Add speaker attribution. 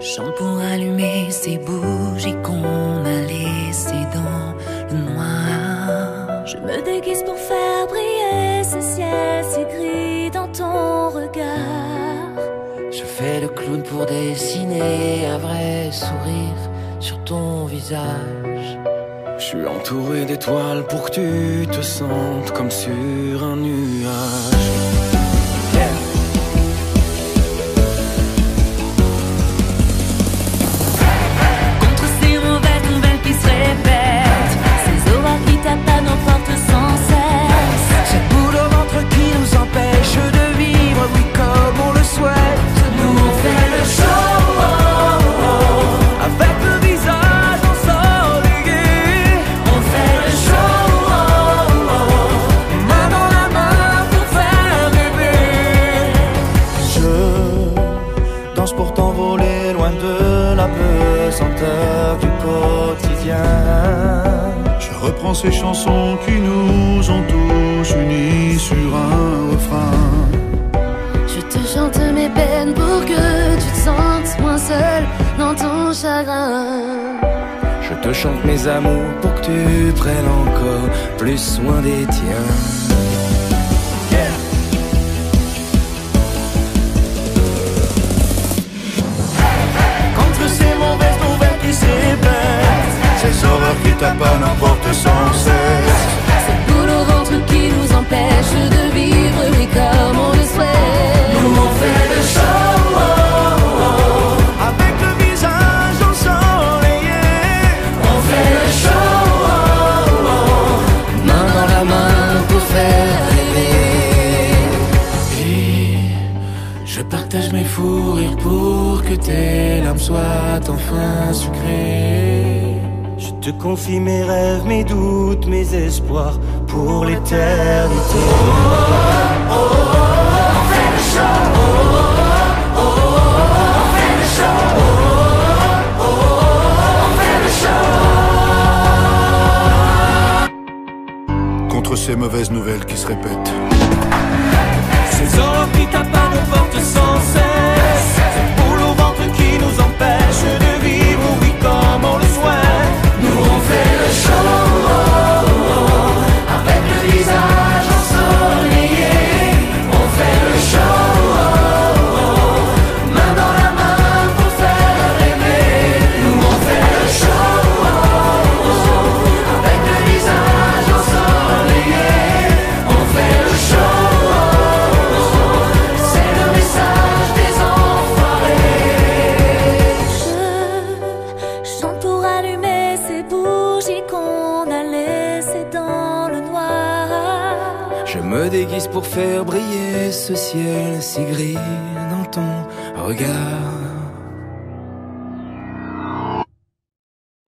Speaker 1: chante pour allumer ces bougies qu'on a laissées dans le noir. Je me déguise pour faire briller ce ciel si gris dans ton regard.
Speaker 2: Je fais le clown pour dessiner un vrai sourire sur ton visage.
Speaker 3: Je suis entouré d'étoiles pour que tu te sentes comme sur un nuage. Je danse pour t'envoler loin de la pesanteur du quotidien.
Speaker 4: Je reprends ces chansons qui nous ont tous unis sur un refrain.
Speaker 5: Je te chante mes peines pour que tu te sentes moins seul dans ton chagrin.
Speaker 3: Je te chante mes amours pour que tu prennes encore plus soin des tiens.
Speaker 4: N'importe sans cesse.
Speaker 5: Cette boule au ventre qui nous empêche de vivre, oui, comme on le souhaite.
Speaker 1: Nous on fait le show.
Speaker 3: avec le visage ensoleillé,
Speaker 1: On fait le show.
Speaker 2: Main dans la main pour faire rêver.
Speaker 3: Et je partage mes fous rires pour que tes larmes soient enfin sucrées. Je te confie mes rêves, mes doutes, mes espoirs pour l'éternité.
Speaker 4: Contre ces mauvaises nouvelles qui se répètent.
Speaker 3: Me déguise pour faire briller ce ciel si gris dans ton regard.